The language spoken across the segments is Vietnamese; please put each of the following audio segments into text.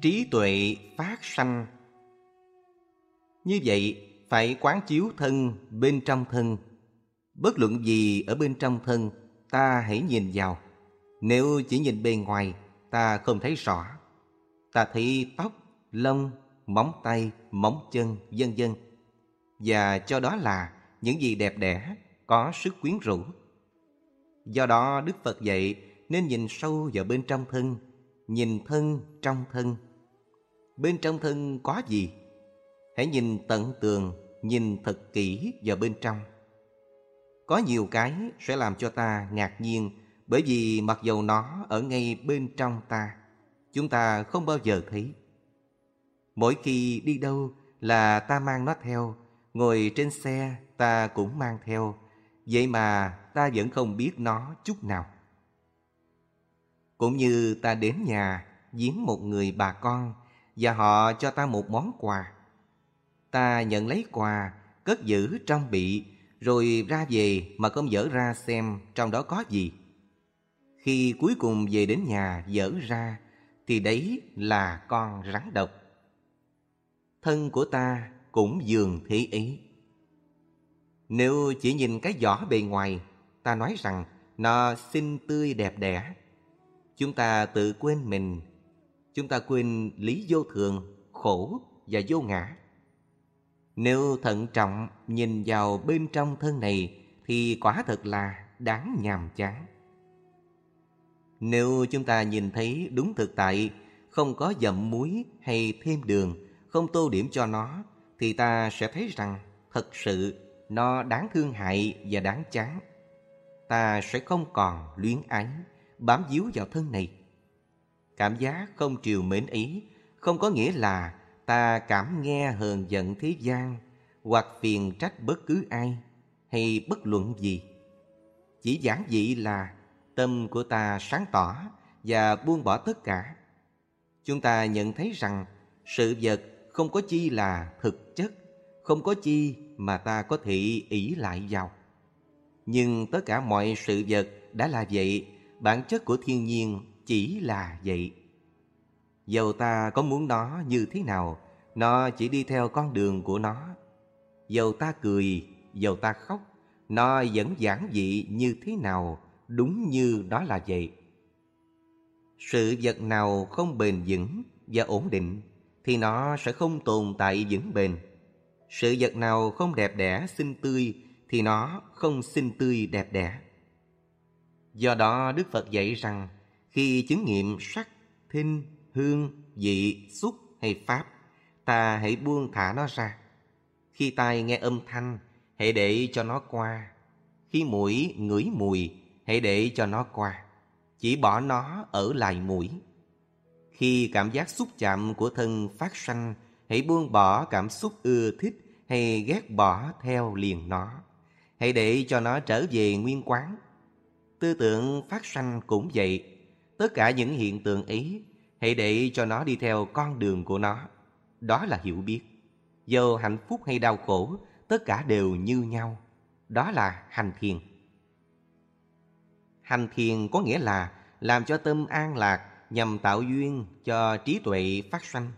trí tuệ phát sanh. Như vậy, phải quán chiếu thân bên trong thân. Bất luận gì ở bên trong thân, ta hãy nhìn vào. Nếu chỉ nhìn bề ngoài, ta không thấy rõ. Ta thấy tóc, lông, móng tay, móng chân, vân vân. Và cho đó là những gì đẹp đẽ, có sức quyến rũ. Do đó Đức Phật dạy nên nhìn sâu vào bên trong thân, nhìn thân trong thân. Bên trong thân có gì? Hãy nhìn tận tường, nhìn thật kỹ vào bên trong. Có nhiều cái sẽ làm cho ta ngạc nhiên bởi vì mặc dầu nó ở ngay bên trong ta, chúng ta không bao giờ thấy. Mỗi khi đi đâu là ta mang nó theo, ngồi trên xe ta cũng mang theo, vậy mà ta vẫn không biết nó chút nào. Cũng như ta đến nhà viếng một người bà con và họ cho ta một món quà. Ta nhận lấy quà, cất giữ trong bị, rồi ra về mà không dở ra xem trong đó có gì. Khi cuối cùng về đến nhà dở ra, thì đấy là con rắn độc. Thân của ta cũng dường thế ấy. Nếu chỉ nhìn cái vỏ bề ngoài, ta nói rằng nó xinh tươi đẹp đẽ. Chúng ta tự quên mình, chúng ta quên lý vô thường, khổ và vô ngã. Nếu thận trọng nhìn vào bên trong thân này thì quả thật là đáng nhàm chán. Nếu chúng ta nhìn thấy đúng thực tại, không có dậm muối hay thêm đường, không tô điểm cho nó, thì ta sẽ thấy rằng thật sự nó đáng thương hại và đáng chán. Ta sẽ không còn luyến ái, bám víu vào thân này. Cảm giác không triều mến ý không có nghĩa là ta cảm nghe hờn giận thế gian hoặc phiền trách bất cứ ai hay bất luận gì. Chỉ giản dị là tâm của ta sáng tỏ và buông bỏ tất cả. Chúng ta nhận thấy rằng sự vật không có chi là thực chất, không có chi mà ta có thể ỷ lại vào. Nhưng tất cả mọi sự vật đã là vậy, bản chất của thiên nhiên chỉ là vậy. Dầu ta có muốn nó như thế nào, nó chỉ đi theo con đường của nó. Dầu ta cười, dầu ta khóc, nó vẫn giản dị như thế nào, đúng như đó là vậy. Sự vật nào không bền vững và ổn định thì nó sẽ không tồn tại vững bền. Sự vật nào không đẹp đẽ, xinh tươi thì nó không xinh tươi đẹp đẽ. Do đó Đức Phật dạy rằng khi chứng nghiệm sắc, thinh, hương, vị, xúc hay pháp, ta hãy buông thả nó ra. Khi tai nghe âm thanh, hãy để cho nó qua. Khi mũi ngửi mùi, hãy để cho nó qua. Chỉ bỏ nó ở lại mũi. Khi cảm giác xúc chạm của thân phát sanh, hãy buông bỏ cảm xúc ưa thích hay ghét bỏ theo liền nó. Hãy để cho nó trở về nguyên quán. Tư tưởng phát sanh cũng vậy. Tất cả những hiện tượng ấy, hãy để cho nó đi theo con đường của nó. Đó là hiểu biết. Dù hạnh phúc hay đau khổ, tất cả đều như nhau. Đó là hành thiền. Hành thiền có nghĩa là làm cho tâm an lạc nhằm tạo duyên cho trí tuệ phát sanh.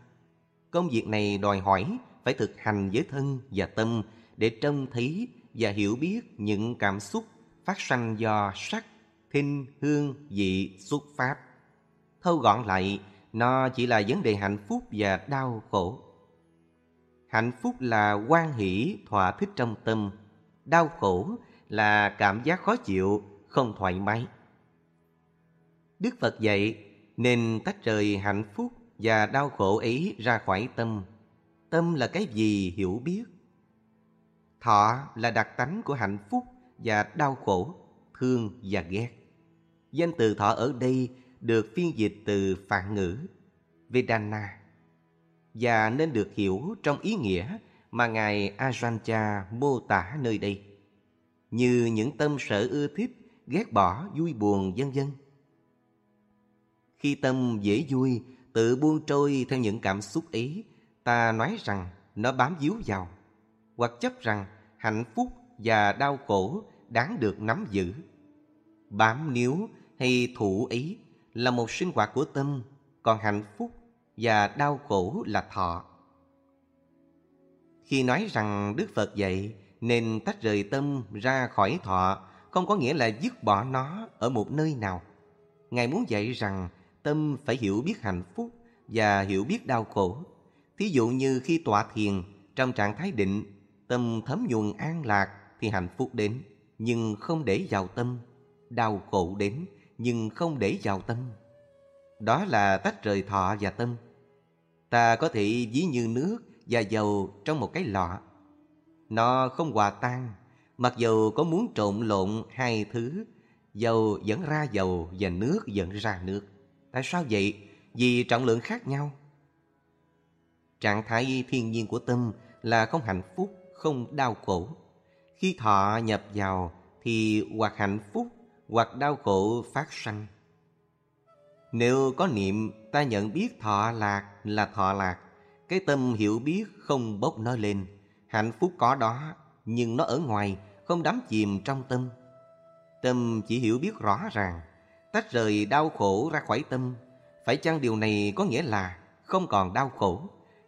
Công việc này đòi hỏi phải thực hành với thân và tâm để trông thấy và hiểu biết những cảm xúc phát sanh do sắc, thinh, hương, vị, xuất pháp. Thâu gọn lại, nó chỉ là vấn đề hạnh phúc và đau khổ. Hạnh phúc là quan hỷ thỏa thích trong tâm, đau khổ là cảm giác khó chịu, không thoải mái. Đức Phật dạy nên tách rời hạnh phúc và đau khổ ấy ra khỏi tâm. Tâm là cái gì hiểu biết? Thọ là đặc tánh của hạnh phúc và đau khổ, thương và ghét. Danh từ thọ ở đây được phiên dịch từ phạn ngữ Vedana và nên được hiểu trong ý nghĩa mà Ngài Ajahn mô tả nơi đây như những tâm sở ưa thích, ghét bỏ, vui buồn, vân vân. Khi tâm dễ vui, tự buông trôi theo những cảm xúc ấy, ta nói rằng nó bám víu vào, hoặc chấp rằng hạnh phúc và đau khổ đáng được nắm giữ. Bám níu hay thủ ý là một sinh hoạt của tâm, còn hạnh phúc, và đau khổ là thọ. Khi nói rằng Đức Phật dạy nên tách rời tâm ra khỏi thọ không có nghĩa là dứt bỏ nó ở một nơi nào. Ngài muốn dạy rằng tâm phải hiểu biết hạnh phúc và hiểu biết đau khổ. Thí dụ như khi tọa thiền trong trạng thái định, tâm thấm nhuần an lạc thì hạnh phúc đến, nhưng không để vào tâm. Đau khổ đến, nhưng không để vào tâm. Đó là tách rời thọ và tâm. Ta có thể ví như nước và dầu trong một cái lọ. Nó không hòa tan, mặc dầu có muốn trộn lộn hai thứ, dầu vẫn ra dầu và nước vẫn ra nước. Tại sao vậy? Vì trọng lượng khác nhau. Trạng thái thiên nhiên của tâm là không hạnh phúc, không đau khổ. Khi thọ nhập vào thì hoặc hạnh phúc hoặc đau khổ phát sanh. Nếu có niệm ta nhận biết thọ lạc là thọ lạc, cái tâm hiểu biết không bốc nó lên, hạnh phúc có đó, nhưng nó ở ngoài, không đắm chìm trong tâm. Tâm chỉ hiểu biết rõ ràng, tách rời đau khổ ra khỏi tâm. Phải chăng điều này có nghĩa là không còn đau khổ,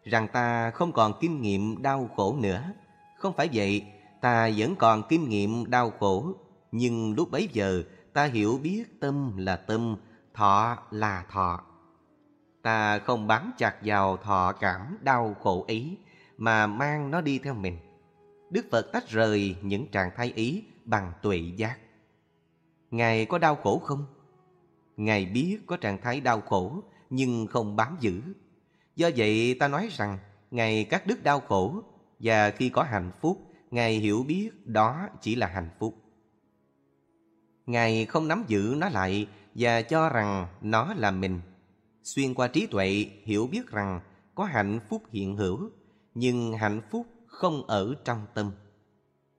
rằng ta không còn kinh nghiệm đau khổ nữa? Không phải vậy, ta vẫn còn kinh nghiệm đau khổ, nhưng lúc bấy giờ ta hiểu biết tâm là tâm, thọ là thọ. Ta không bám chặt vào thọ cảm đau khổ ấy mà mang nó đi theo mình. Đức Phật tách rời những trạng thái ý bằng tuệ giác. Ngài có đau khổ không? Ngài biết có trạng thái đau khổ nhưng không bám giữ. Do vậy ta nói rằng Ngài cắt đứt đau khổ và khi có hạnh phúc, Ngài hiểu biết đó chỉ là hạnh phúc. Ngài không nắm giữ nó lại và cho rằng nó là mình. Xuyên qua trí tuệ hiểu biết rằng có hạnh phúc hiện hữu, nhưng hạnh phúc không ở trong tâm.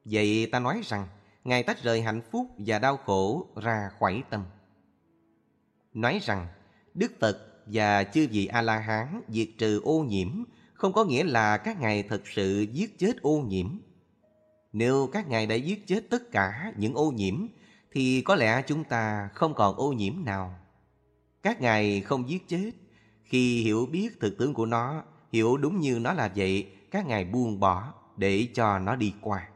Vậy ta nói rằng Ngài tách rời hạnh phúc và đau khổ ra khỏi tâm. Nói rằng Đức Phật và chư vị A-la-hán diệt trừ ô nhiễm không có nghĩa là các ngài thật sự giết chết ô nhiễm. Nếu các ngài đã giết chết tất cả những ô nhiễm thì có lẽ chúng ta không còn ô nhiễm nào. Các ngài không giết chết, khi hiểu biết thực tướng của nó, hiểu đúng như nó là vậy, các ngài buông bỏ để cho nó đi qua.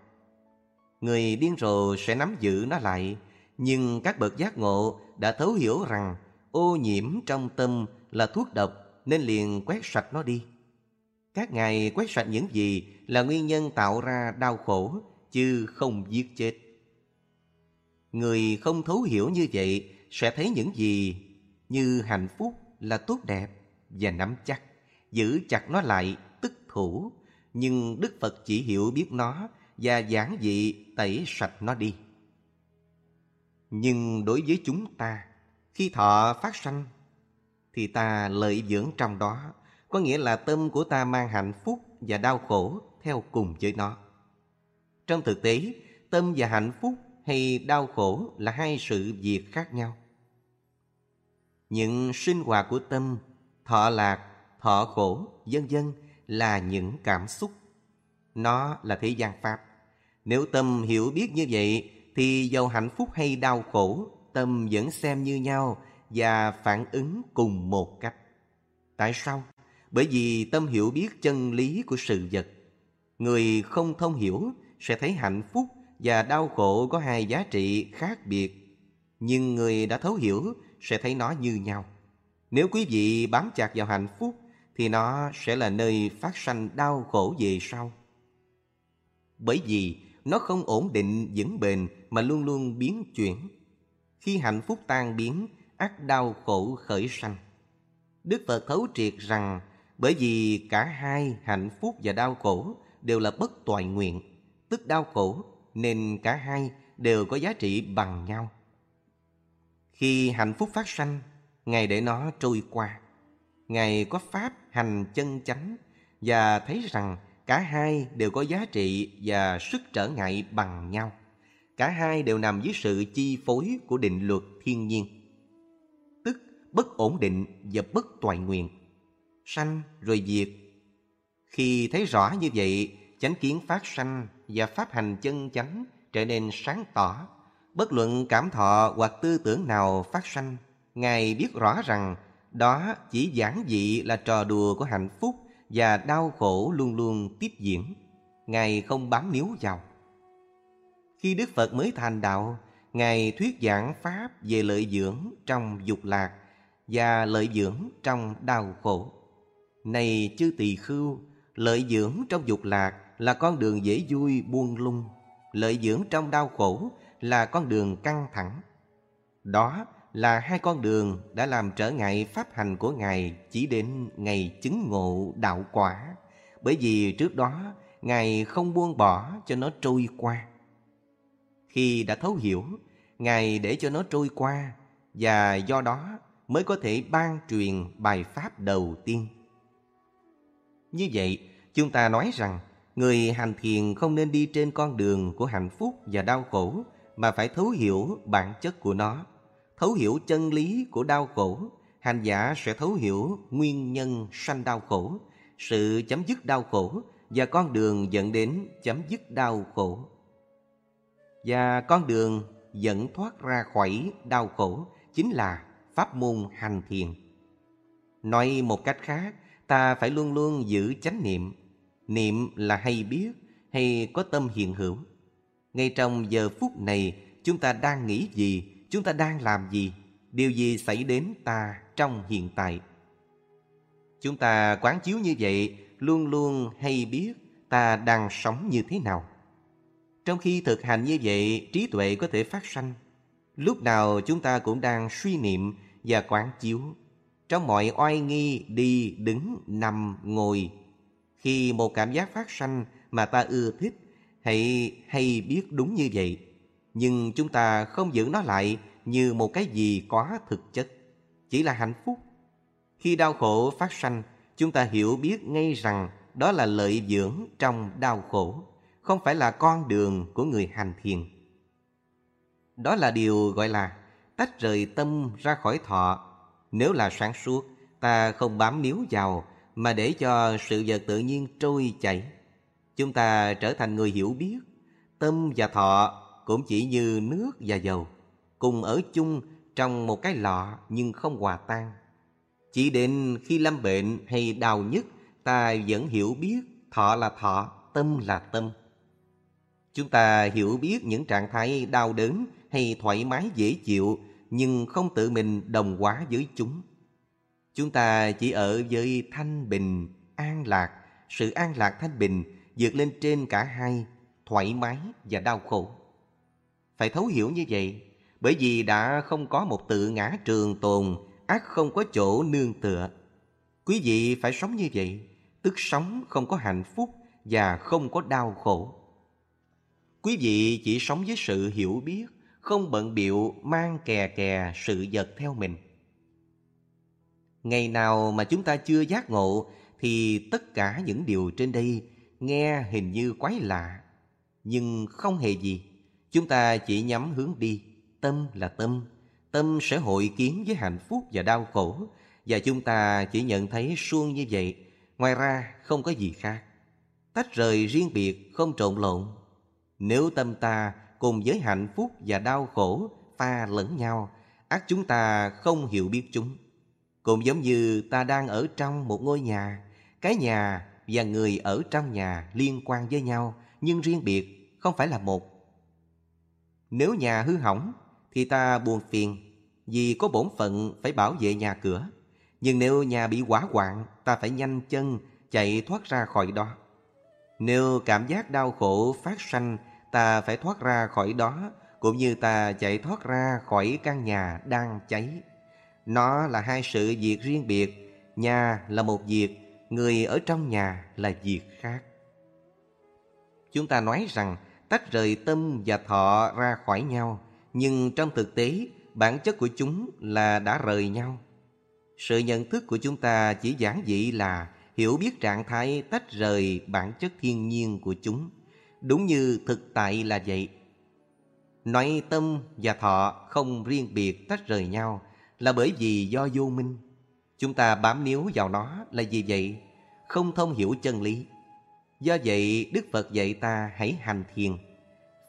Người điên rồ sẽ nắm giữ nó lại, nhưng các bậc giác ngộ đã thấu hiểu rằng ô nhiễm trong tâm là thuốc độc nên liền quét sạch nó đi. Các ngài quét sạch những gì là nguyên nhân tạo ra đau khổ chứ không giết chết. Người không thấu hiểu như vậy sẽ thấy những gì như hạnh phúc là tốt đẹp và nắm chắc, giữ chặt nó lại tức thủ. Nhưng Đức Phật chỉ hiểu biết nó và giảng dị tẩy sạch nó đi. Nhưng đối với chúng ta, khi thọ phát sanh, thì ta lợi dưỡng trong đó, có nghĩa là tâm của ta mang hạnh phúc và đau khổ theo cùng với nó. Trong thực tế, tâm và hạnh phúc hay đau khổ là hai sự việc khác nhau. Những sinh hoạt của tâm, thọ lạc, thọ khổ, vân vân là những cảm xúc. Nó là thế gian Pháp. Nếu tâm hiểu biết như vậy, thì dầu hạnh phúc hay đau khổ, tâm vẫn xem như nhau và phản ứng cùng một cách. Tại sao? Bởi vì tâm hiểu biết chân lý của sự vật. Người không thông hiểu sẽ thấy hạnh phúc và đau khổ có hai giá trị khác biệt. Nhưng người đã thấu hiểu sẽ thấy nó như nhau. Nếu quý vị bám chặt vào hạnh phúc thì nó sẽ là nơi phát sanh đau khổ về sau. Bởi vì nó không ổn định vững bền mà luôn luôn biến chuyển. Khi hạnh phúc tan biến, ác đau khổ khởi sanh. Đức Phật thấu triệt rằng bởi vì cả hai hạnh phúc và đau khổ đều là bất toại nguyện, tức đau khổ, nên cả hai đều có giá trị bằng nhau. Khi hạnh phúc phát sanh, Ngài để nó trôi qua. Ngài có pháp hành chân chánh và thấy rằng cả hai đều có giá trị và sức trở ngại bằng nhau. Cả hai đều nằm dưới sự chi phối của định luật thiên nhiên. Tức bất ổn định và bất toại nguyện. Sanh rồi diệt. Khi thấy rõ như vậy, chánh kiến phát sanh và pháp hành chân chánh trở nên sáng tỏ. Bất luận cảm thọ hoặc tư tưởng nào phát sanh, Ngài biết rõ rằng Đó chỉ giản dị là trò đùa của hạnh phúc và đau khổ luôn luôn tiếp diễn. Ngài không bám níu vào. Khi Đức Phật mới thành đạo, Ngài thuyết giảng Pháp về lợi dưỡng trong dục lạc và lợi dưỡng trong đau khổ. Này chư tỳ khưu, lợi dưỡng trong dục lạc là con đường dễ vui buông lung. Lợi dưỡng trong đau khổ là con đường căng thẳng. Đó là hai con đường đã làm trở ngại pháp hành của Ngài chỉ đến ngày chứng ngộ đạo quả. Bởi vì trước đó Ngài không buông bỏ cho nó trôi qua. Khi đã thấu hiểu, Ngài để cho nó trôi qua và do đó mới có thể ban truyền bài pháp đầu tiên. Như vậy, chúng ta nói rằng người hành thiền không nên đi trên con đường của hạnh phúc và đau khổ mà phải thấu hiểu bản chất của nó. Thấu hiểu chân lý của đau khổ, hành giả sẽ thấu hiểu nguyên nhân sanh đau khổ, sự chấm dứt đau khổ và con đường dẫn đến chấm dứt đau khổ. Và con đường dẫn thoát ra khỏi đau khổ chính là pháp môn hành thiền. Nói một cách khác, ta phải luôn luôn giữ chánh niệm. Niệm là hay biết, hay có tâm hiện hữu. Ngay trong giờ phút này, chúng ta đang nghĩ gì, chúng ta đang làm gì, điều gì xảy đến ta trong hiện tại. Chúng ta quán chiếu như vậy, luôn luôn hay biết ta đang sống như thế nào. Trong khi thực hành như vậy, trí tuệ có thể phát sanh. Lúc nào chúng ta cũng đang suy niệm và quán chiếu. Trong mọi oai nghi, đi, đứng, nằm, ngồi. Khi một cảm giác phát sanh mà ta ưa thích, hãy hay biết đúng như vậy. Nhưng chúng ta không giữ nó lại như một cái gì có thực chất. Chỉ là hạnh phúc. Khi đau khổ phát sanh, chúng ta hiểu biết ngay rằng đó là lợi dưỡng trong đau khổ không phải là con đường của người hành thiền. Đó là điều gọi là tách rời tâm ra khỏi thọ. Nếu là sáng suốt, ta không bám níu vào mà để cho sự vật tự nhiên trôi chảy. Chúng ta trở thành người hiểu biết. Tâm và thọ cũng chỉ như nước và dầu, cùng ở chung trong một cái lọ nhưng không hòa tan. Chỉ đến khi lâm bệnh hay đau nhức, ta vẫn hiểu biết thọ là thọ, tâm là tâm. Chúng ta hiểu biết những trạng thái đau đớn hay thoải mái dễ chịu nhưng không tự mình đồng hóa với chúng. Chúng ta chỉ ở với thanh bình, an lạc, sự an lạc thanh bình vượt lên trên cả hai, thoải mái và đau khổ. Phải thấu hiểu như vậy, bởi vì đã không có một tự ngã trường tồn, ác không có chỗ nương tựa. Quý vị phải sống như vậy, tức sống không có hạnh phúc và không có đau khổ. Quý vị chỉ sống với sự hiểu biết, không bận biệu mang kè kè sự vật theo mình. Ngày nào mà chúng ta chưa giác ngộ thì tất cả những điều trên đây nghe hình như quái lạ, nhưng không hề gì. Chúng ta chỉ nhắm hướng đi, tâm là tâm, tâm sẽ hội kiến với hạnh phúc và đau khổ và chúng ta chỉ nhận thấy suông như vậy, ngoài ra không có gì khác. Tách rời riêng biệt, không trộn lộn, nếu tâm ta cùng với hạnh phúc và đau khổ pha lẫn nhau, ác chúng ta không hiểu biết chúng. Cũng giống như ta đang ở trong một ngôi nhà, cái nhà và người ở trong nhà liên quan với nhau nhưng riêng biệt, không phải là một. Nếu nhà hư hỏng thì ta buồn phiền vì có bổn phận phải bảo vệ nhà cửa. Nhưng nếu nhà bị hỏa hoạn, ta phải nhanh chân chạy thoát ra khỏi đó. Nếu cảm giác đau khổ phát sanh ta phải thoát ra khỏi đó cũng như ta chạy thoát ra khỏi căn nhà đang cháy. Nó là hai sự việc riêng biệt, nhà là một việc, người ở trong nhà là việc khác. Chúng ta nói rằng tách rời tâm và thọ ra khỏi nhau, nhưng trong thực tế bản chất của chúng là đã rời nhau. Sự nhận thức của chúng ta chỉ giản dị là hiểu biết trạng thái tách rời bản chất thiên nhiên của chúng. Đúng như thực tại là vậy. Nói tâm và thọ không riêng biệt tách rời nhau là bởi vì do vô minh. Chúng ta bám níu vào nó là vì vậy, không thông hiểu chân lý. Do vậy, Đức Phật dạy ta hãy hành thiền.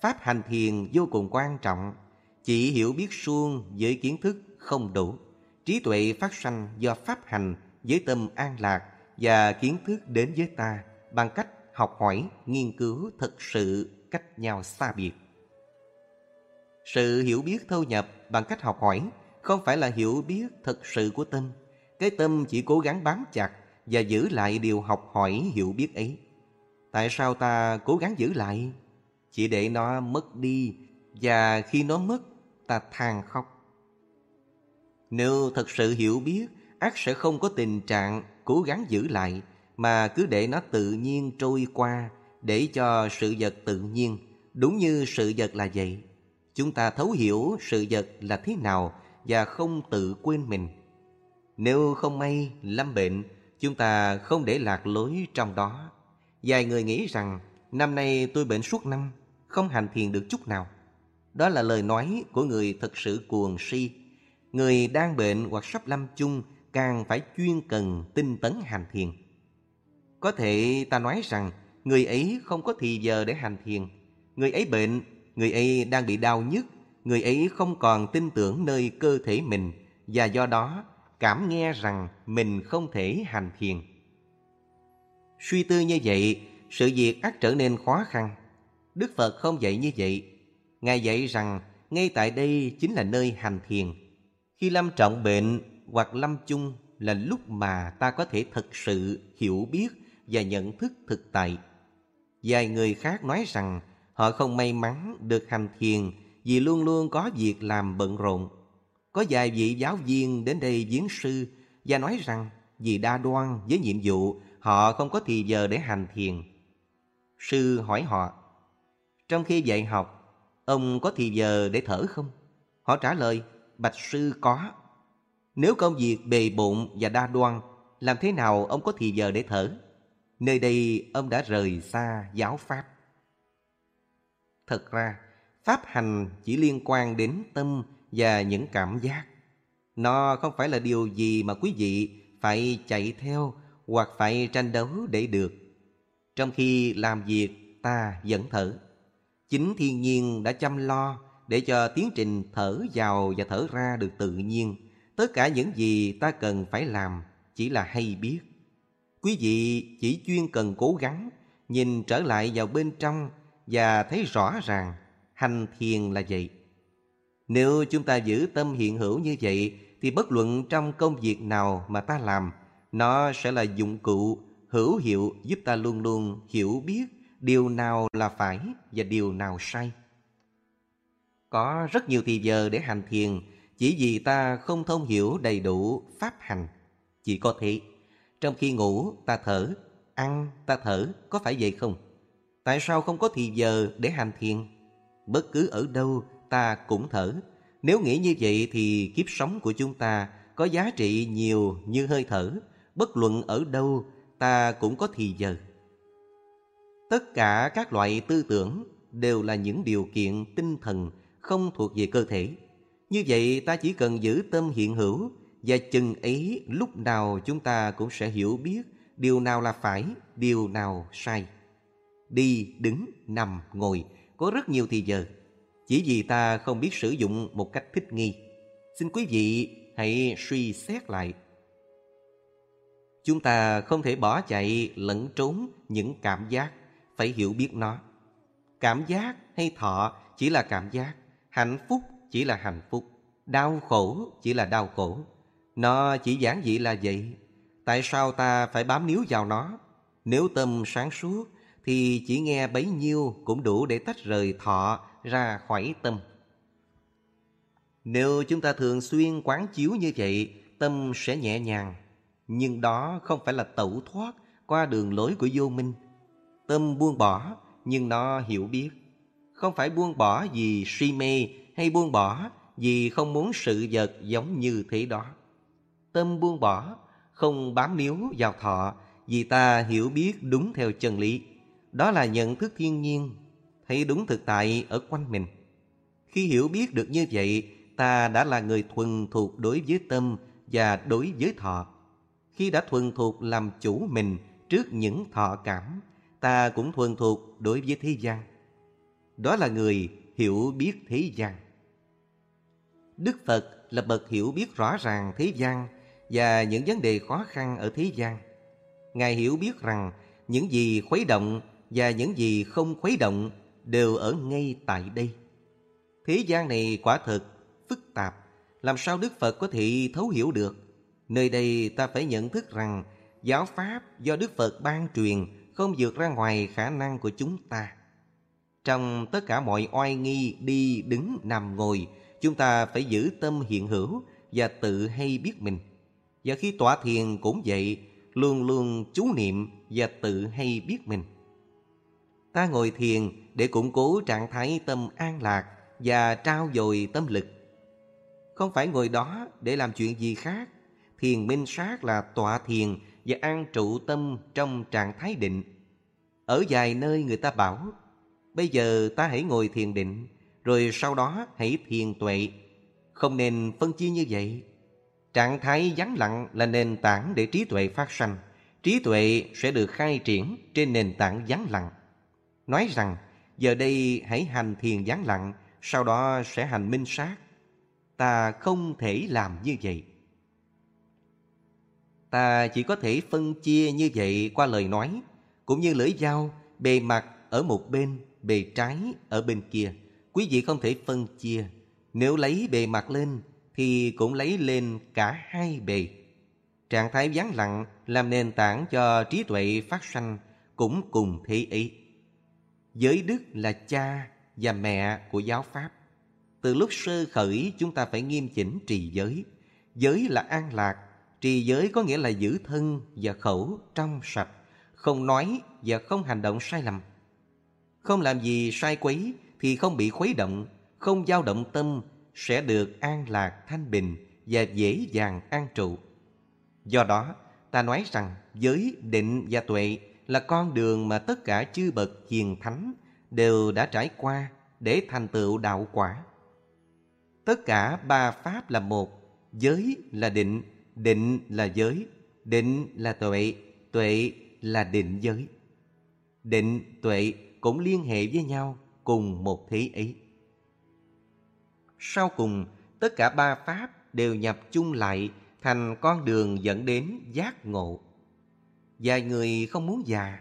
Pháp hành thiền vô cùng quan trọng, chỉ hiểu biết suông với kiến thức không đủ. Trí tuệ phát sanh do pháp hành với tâm an lạc và kiến thức đến với ta bằng cách học hỏi, nghiên cứu thật sự cách nhau xa biệt. Sự hiểu biết thâu nhập bằng cách học hỏi không phải là hiểu biết thật sự của tâm. Cái tâm chỉ cố gắng bám chặt và giữ lại điều học hỏi hiểu biết ấy. Tại sao ta cố gắng giữ lại? Chỉ để nó mất đi và khi nó mất ta than khóc. Nếu thật sự hiểu biết, ác sẽ không có tình trạng cố gắng giữ lại mà cứ để nó tự nhiên trôi qua để cho sự vật tự nhiên đúng như sự vật là vậy chúng ta thấu hiểu sự vật là thế nào và không tự quên mình. Nếu không may lâm bệnh chúng ta không để lạc lối trong đó. Vài người nghĩ rằng năm nay tôi bệnh suốt năm không hành thiền được chút nào. Đó là lời nói của người thật sự cuồng si. Người đang bệnh hoặc sắp lâm chung càng phải chuyên cần tinh tấn hành thiền. Có thể ta nói rằng người ấy không có thì giờ để hành thiền. Người ấy bệnh, người ấy đang bị đau nhức, người ấy không còn tin tưởng nơi cơ thể mình và do đó cảm nghe rằng mình không thể hành thiền. Suy tư như vậy, sự việc ắt trở nên khó khăn. Đức Phật không dạy như vậy. Ngài dạy rằng ngay tại đây chính là nơi hành thiền. Khi lâm trọng bệnh hoặc lâm chung là lúc mà ta có thể thực sự hiểu biết và nhận thức thực tại. Vài người khác nói rằng họ không may mắn được hành thiền vì luôn luôn có việc làm bận rộn. Có vài vị giáo viên đến đây viếng sư và nói rằng vì đa đoan với nhiệm vụ họ không có thì giờ để hành thiền. Sư hỏi họ, trong khi dạy học, ông có thì giờ để thở không? Họ trả lời, bạch sư có. Nếu công việc bề bộn và đa đoan, làm thế nào ông có thì giờ để thở? Nơi đây ông đã rời xa giáo Pháp. Thật ra, Pháp hành chỉ liên quan đến tâm và những cảm giác. Nó không phải là điều gì mà quý vị phải chạy theo hoặc phải tranh đấu để được. Trong khi làm việc, ta vẫn thở. Chính thiên nhiên đã chăm lo để cho tiến trình thở vào và thở ra được tự nhiên. Tất cả những gì ta cần phải làm chỉ là hay biết. Quý vị chỉ chuyên cần cố gắng nhìn trở lại vào bên trong và thấy rõ ràng hành thiền là vậy. Nếu chúng ta giữ tâm hiện hữu như vậy thì bất luận trong công việc nào mà ta làm, nó sẽ là dụng cụ hữu hiệu giúp ta luôn luôn hiểu biết điều nào là phải và điều nào sai. Có rất nhiều thì giờ để hành thiền chỉ vì ta không thông hiểu đầy đủ pháp hành. Chỉ có thể trong khi ngủ ta thở, ăn ta thở, có phải vậy không? Tại sao không có thì giờ để hành thiền? Bất cứ ở đâu ta cũng thở. Nếu nghĩ như vậy thì kiếp sống của chúng ta có giá trị nhiều như hơi thở. Bất luận ở đâu ta cũng có thì giờ. Tất cả các loại tư tưởng đều là những điều kiện tinh thần không thuộc về cơ thể. Như vậy ta chỉ cần giữ tâm hiện hữu và chừng ấy lúc nào chúng ta cũng sẽ hiểu biết điều nào là phải, điều nào sai. Đi, đứng, nằm, ngồi có rất nhiều thì giờ. Chỉ vì ta không biết sử dụng một cách thích nghi. Xin quý vị hãy suy xét lại. Chúng ta không thể bỏ chạy lẫn trốn những cảm giác, phải hiểu biết nó. Cảm giác hay thọ chỉ là cảm giác, hạnh phúc chỉ là hạnh phúc, đau khổ chỉ là đau khổ. Nó chỉ giản dị là vậy. Tại sao ta phải bám níu vào nó? Nếu tâm sáng suốt thì chỉ nghe bấy nhiêu cũng đủ để tách rời thọ ra khỏi tâm. Nếu chúng ta thường xuyên quán chiếu như vậy, tâm sẽ nhẹ nhàng. Nhưng đó không phải là tẩu thoát qua đường lối của vô minh. Tâm buông bỏ, nhưng nó hiểu biết. Không phải buông bỏ vì suy mê hay buông bỏ vì không muốn sự vật giống như thế đó tâm buông bỏ, không bám níu vào thọ vì ta hiểu biết đúng theo chân lý. Đó là nhận thức thiên nhiên, thấy đúng thực tại ở quanh mình. Khi hiểu biết được như vậy, ta đã là người thuần thuộc đối với tâm và đối với thọ. Khi đã thuần thuộc làm chủ mình trước những thọ cảm, ta cũng thuần thuộc đối với thế gian. Đó là người hiểu biết thế gian. Đức Phật là bậc hiểu biết rõ ràng thế gian và những vấn đề khó khăn ở thế gian. Ngài hiểu biết rằng những gì khuấy động và những gì không khuấy động đều ở ngay tại đây. Thế gian này quả thực phức tạp, làm sao Đức Phật có thể thấu hiểu được? Nơi đây ta phải nhận thức rằng giáo pháp do Đức Phật ban truyền không vượt ra ngoài khả năng của chúng ta. Trong tất cả mọi oai nghi đi đứng nằm ngồi, chúng ta phải giữ tâm hiện hữu và tự hay biết mình. Và khi tọa thiền cũng vậy, luôn luôn chú niệm và tự hay biết mình. Ta ngồi thiền để củng cố trạng thái tâm an lạc và trao dồi tâm lực. Không phải ngồi đó để làm chuyện gì khác. Thiền minh sát là tọa thiền và an trụ tâm trong trạng thái định. Ở vài nơi người ta bảo, bây giờ ta hãy ngồi thiền định, rồi sau đó hãy thiền tuệ. Không nên phân chia như vậy. Trạng thái vắng lặng là nền tảng để trí tuệ phát sanh. Trí tuệ sẽ được khai triển trên nền tảng vắng lặng. Nói rằng, giờ đây hãy hành thiền gián lặng, sau đó sẽ hành minh sát. Ta không thể làm như vậy. Ta chỉ có thể phân chia như vậy qua lời nói, cũng như lưỡi dao, bề mặt ở một bên, bề trái ở bên kia. Quý vị không thể phân chia. Nếu lấy bề mặt lên, thì cũng lấy lên cả hai bề. Trạng thái vắng lặng làm nền tảng cho trí tuệ phát sanh cũng cùng thế ấy. Giới đức là cha và mẹ của giáo pháp. Từ lúc sơ khởi chúng ta phải nghiêm chỉnh trì giới. Giới là an lạc, trì giới có nghĩa là giữ thân và khẩu trong sạch, không nói và không hành động sai lầm. Không làm gì sai quấy thì không bị khuấy động, không dao động tâm sẽ được an lạc thanh bình và dễ dàng an trụ. Do đó, ta nói rằng giới định và tuệ là con đường mà tất cả chư bậc hiền thánh đều đã trải qua để thành tựu đạo quả. Tất cả ba pháp là một, giới là định, định là giới, định là tuệ, tuệ là định giới. Định, tuệ cũng liên hệ với nhau cùng một thế ấy. Sau cùng, tất cả ba pháp đều nhập chung lại thành con đường dẫn đến giác ngộ. Vài người không muốn già,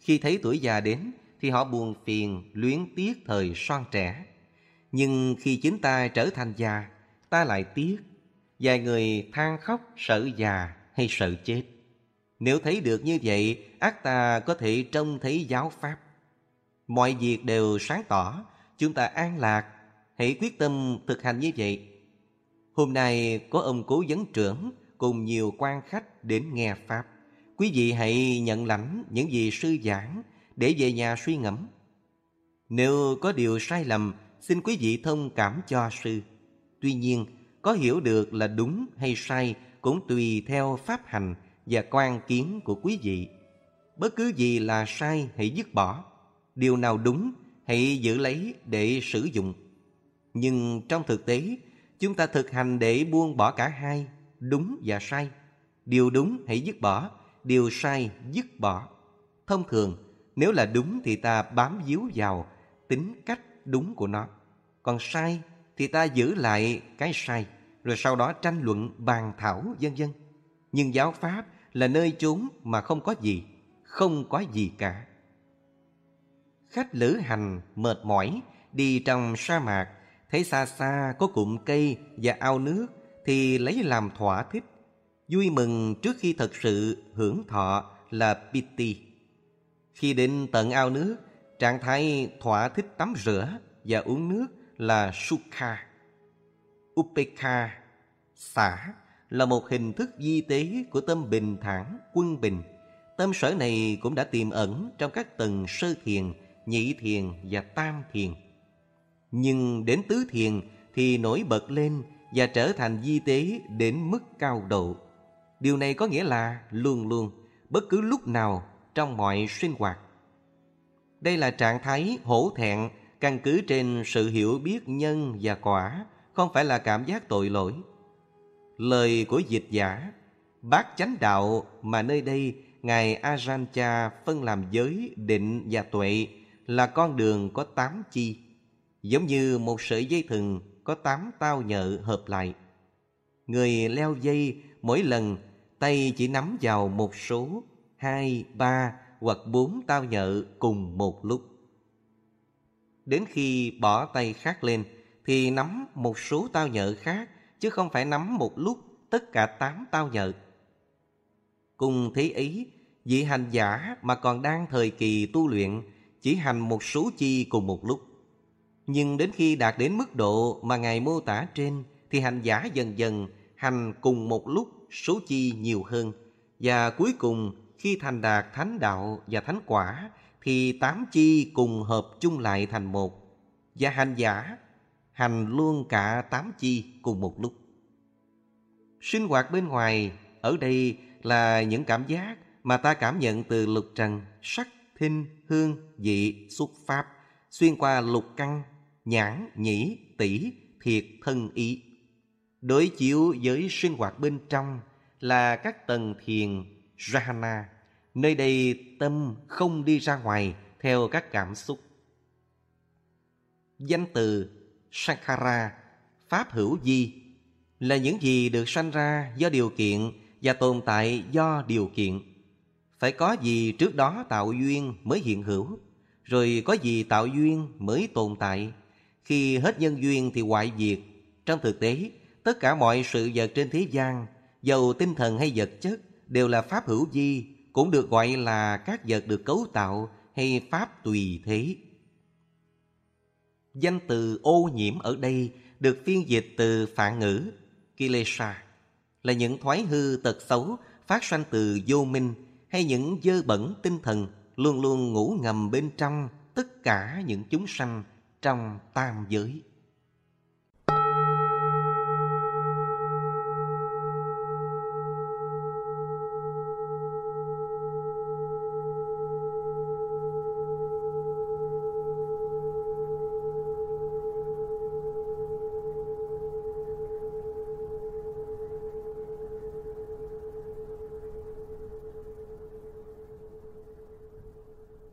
khi thấy tuổi già đến thì họ buồn phiền, luyến tiếc thời son trẻ. Nhưng khi chính ta trở thành già, ta lại tiếc. Vài người than khóc sợ già hay sợ chết. Nếu thấy được như vậy, ác ta có thể trông thấy giáo pháp. Mọi việc đều sáng tỏ, chúng ta an lạc, hãy quyết tâm thực hành như vậy. Hôm nay có ông cố vấn trưởng cùng nhiều quan khách đến nghe Pháp. Quý vị hãy nhận lãnh những gì sư giảng để về nhà suy ngẫm. Nếu có điều sai lầm, xin quý vị thông cảm cho sư. Tuy nhiên, có hiểu được là đúng hay sai cũng tùy theo pháp hành và quan kiến của quý vị. Bất cứ gì là sai hãy dứt bỏ. Điều nào đúng hãy giữ lấy để sử dụng. Nhưng trong thực tế, chúng ta thực hành để buông bỏ cả hai, đúng và sai. Điều đúng hãy dứt bỏ, điều sai dứt bỏ. Thông thường, nếu là đúng thì ta bám víu vào tính cách đúng của nó. Còn sai thì ta giữ lại cái sai, rồi sau đó tranh luận bàn thảo vân vân. Nhưng giáo pháp là nơi chốn mà không có gì, không có gì cả. Khách lữ hành mệt mỏi đi trong sa mạc, thấy xa xa có cụm cây và ao nước thì lấy làm thỏa thích. Vui mừng trước khi thật sự hưởng thọ là piti. Khi đến tận ao nước, trạng thái thỏa thích tắm rửa và uống nước là sukha. Upekha, xả là một hình thức di tế của tâm bình thản, quân bình. Tâm sở này cũng đã tiềm ẩn trong các tầng sơ thiền, nhị thiền và tam thiền. Nhưng đến tứ thiền thì nổi bật lên và trở thành di tế đến mức cao độ. Điều này có nghĩa là luôn luôn, bất cứ lúc nào trong mọi sinh hoạt. Đây là trạng thái hổ thẹn căn cứ trên sự hiểu biết nhân và quả, không phải là cảm giác tội lỗi. Lời của dịch giả, bác chánh đạo mà nơi đây Ngài Ajahn phân làm giới, định và tuệ là con đường có tám chi, giống như một sợi dây thừng có tám tao nhợ hợp lại. Người leo dây mỗi lần tay chỉ nắm vào một số hai, ba hoặc bốn tao nhợ cùng một lúc. Đến khi bỏ tay khác lên thì nắm một số tao nhợ khác chứ không phải nắm một lúc tất cả tám tao nhợ. Cùng thế ý vị hành giả mà còn đang thời kỳ tu luyện chỉ hành một số chi cùng một lúc. Nhưng đến khi đạt đến mức độ mà Ngài mô tả trên thì hành giả dần dần hành cùng một lúc số chi nhiều hơn. Và cuối cùng khi thành đạt thánh đạo và thánh quả thì tám chi cùng hợp chung lại thành một. Và hành giả hành luôn cả tám chi cùng một lúc. Sinh hoạt bên ngoài ở đây là những cảm giác mà ta cảm nhận từ lục trần, sắc, thinh, hương, vị, xuất pháp, xuyên qua lục căn, nhãn, nhĩ, tỷ, thiệt, thân ý. Đối chiếu với sinh hoạt bên trong là các tầng thiền Jhana, nơi đây tâm không đi ra ngoài theo các cảm xúc. Danh từ Sankara, Pháp hữu di là những gì được sanh ra do điều kiện và tồn tại do điều kiện. Phải có gì trước đó tạo duyên mới hiện hữu, rồi có gì tạo duyên mới tồn tại. Khi hết nhân duyên thì hoại diệt. Trong thực tế, tất cả mọi sự vật trên thế gian, dầu tinh thần hay vật chất, đều là pháp hữu vi, cũng được gọi là các vật được cấu tạo hay pháp tùy thế. Danh từ ô nhiễm ở đây được phiên dịch từ phạn ngữ Kilesa là những thoái hư tật xấu phát sanh từ vô minh hay những dơ bẩn tinh thần luôn luôn ngủ ngầm bên trong tất cả những chúng sanh trong tam giới.